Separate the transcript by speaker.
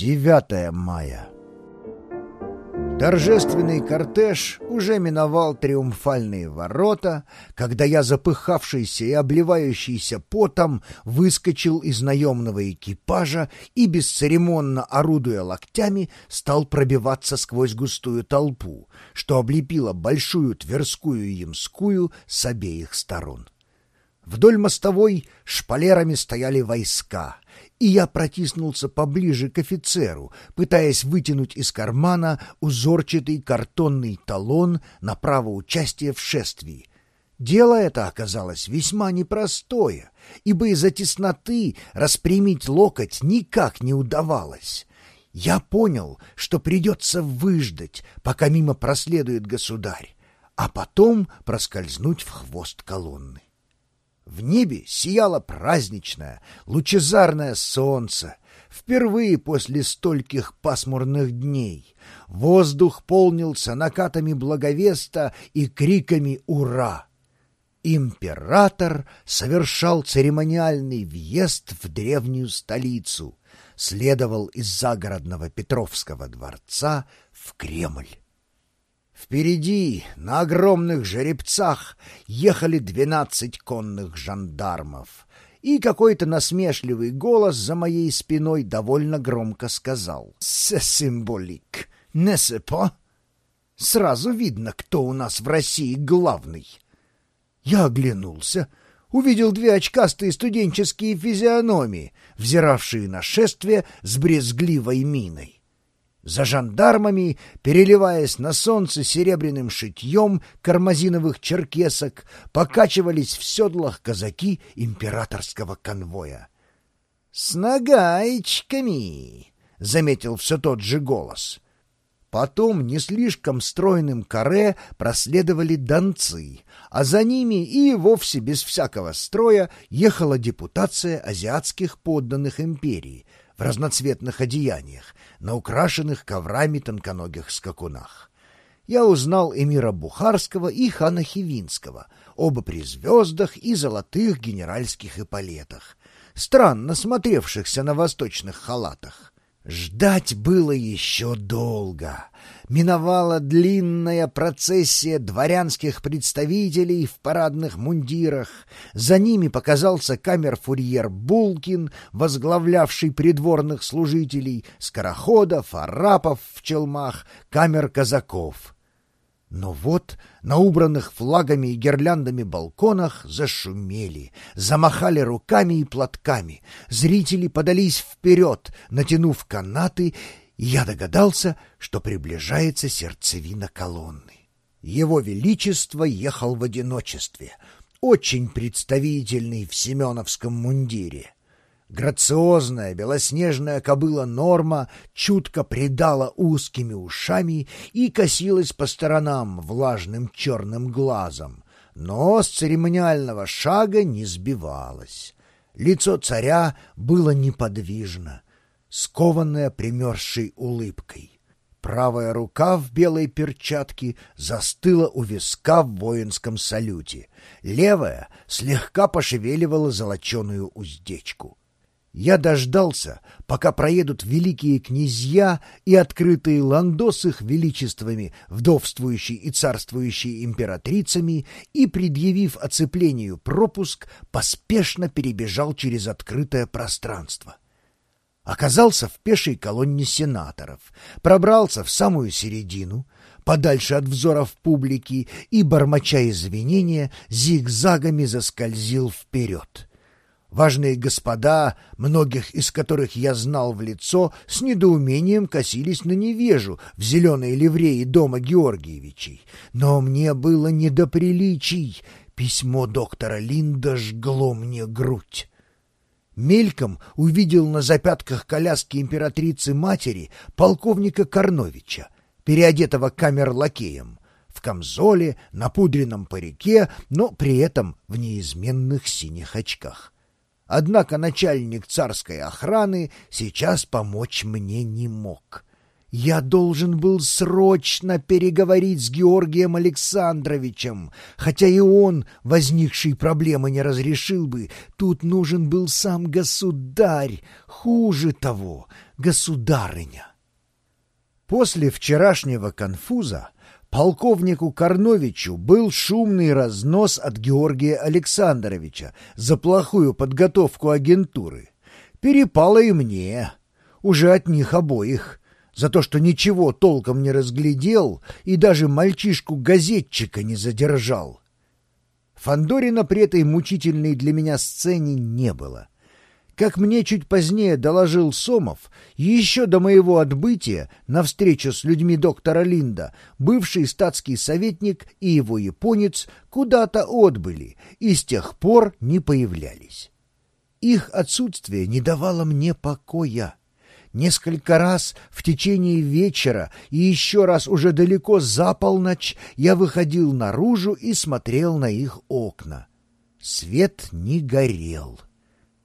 Speaker 1: 9 мая. Торжественный кортеж уже миновал триумфальные ворота, когда я, запыхавшийся и обливающийся потом, выскочил из наемного экипажа и, бесцеремонно орудуя локтями, стал пробиваться сквозь густую толпу, что облепила большую Тверскую и Ямскую с обеих сторон. Вдоль мостовой шпалерами стояли войска, и я протиснулся поближе к офицеру, пытаясь вытянуть из кармана узорчатый картонный талон на право участия в шествии. Дело это оказалось весьма непростое, ибо из-за тесноты распрямить локоть никак не удавалось. Я понял, что придется выждать, пока мимо проследует государь, а потом проскользнуть в хвост колонны. В небе сияло праздничное, лучезарное солнце. Впервые после стольких пасмурных дней воздух полнился накатами благовеста и криками «Ура!». Император совершал церемониальный въезд в древнюю столицу, следовал из загородного Петровского дворца в Кремль. Впереди, на огромных жеребцах, ехали двенадцать конных жандармов, и какой-то насмешливый голос за моей спиной довольно громко сказал «Се символик, не сепо?» Сразу видно, кто у нас в России главный. Я оглянулся, увидел две очкастые студенческие физиономии, взиравшие на шествие с брезгливой миной. За жандармами, переливаясь на солнце серебряным шитьем кармазиновых черкесок, покачивались в седлах казаки императорского конвоя. «С нагаечками!» — заметил все тот же голос. Потом не слишком стройным каре проследовали донцы, а за ними и вовсе без всякого строя ехала депутация азиатских подданных империи в разноцветных одеяниях, на украшенных коврами тонконогих скакунах. Я узнал эмира Бухарского и хана Хивинского, оба при звездах и золотых генеральских эполетах, странно смотревшихся на восточных халатах. Ждать было еще долго. Миновала длинная процессия дворянских представителей в парадных мундирах. За ними показался камер-фурьер Булкин, возглавлявший придворных служителей, скороходов, арапов в челмах, камер-казаков. Но вот на убранных флагами и гирляндами балконах зашумели, замахали руками и платками. Зрители подались вперед, натянув канаты, и я догадался, что приближается сердцевина колонны. Его Величество ехал в одиночестве, очень представительный в семеновском мундире. Грациозная белоснежная кобыла Норма чутко придала узкими ушами и косилась по сторонам влажным черным глазом, но с церемониального шага не сбивалась. Лицо царя было неподвижно, скованное примерзшей улыбкой. Правая рука в белой перчатке застыла у виска в воинском салюте, левая слегка пошевеливала золоченую уздечку. Я дождался, пока проедут великие князья и открытые ландо с их величествами, вдовствующей и царствующей императрицами, и, предъявив оцеплению пропуск, поспешно перебежал через открытое пространство. Оказался в пешей колонне сенаторов, пробрался в самую середину, подальше от взоров публики и, бормоча извинения, зигзагами заскользил вперед. Важные господа, многих из которых я знал в лицо, с недоумением косились на невежу в зеленой ливреи дома Георгиевичей. Но мне было не до приличий. Письмо доктора Линда жгло мне грудь. Мельком увидел на запятках коляски императрицы-матери полковника Корновича, переодетого камер-лакеем, в камзоле, на пудренном парике, но при этом в неизменных синих очках. Однако начальник царской охраны сейчас помочь мне не мог. Я должен был срочно переговорить с Георгием Александровичем, хотя и он возникшей проблемы не разрешил бы. Тут нужен был сам государь, хуже того, государыня. После вчерашнего конфуза полковнику Корновичу был шумный разнос от Георгия Александровича за плохую подготовку агентуры. Перепало и мне, уже от них обоих за то, что ничего толком не разглядел и даже мальчишку-газетчика не задержал. Фандорина при этой мучительной для меня сцене не было. Как мне чуть позднее доложил Сомов, еще до моего отбытия на встречу с людьми доктора Линда бывший статский советник и его японец куда-то отбыли и с тех пор не появлялись. Их отсутствие не давало мне покоя. Несколько раз в течение вечера и еще раз уже далеко за полночь я выходил наружу и смотрел на их окна. Свет не горел.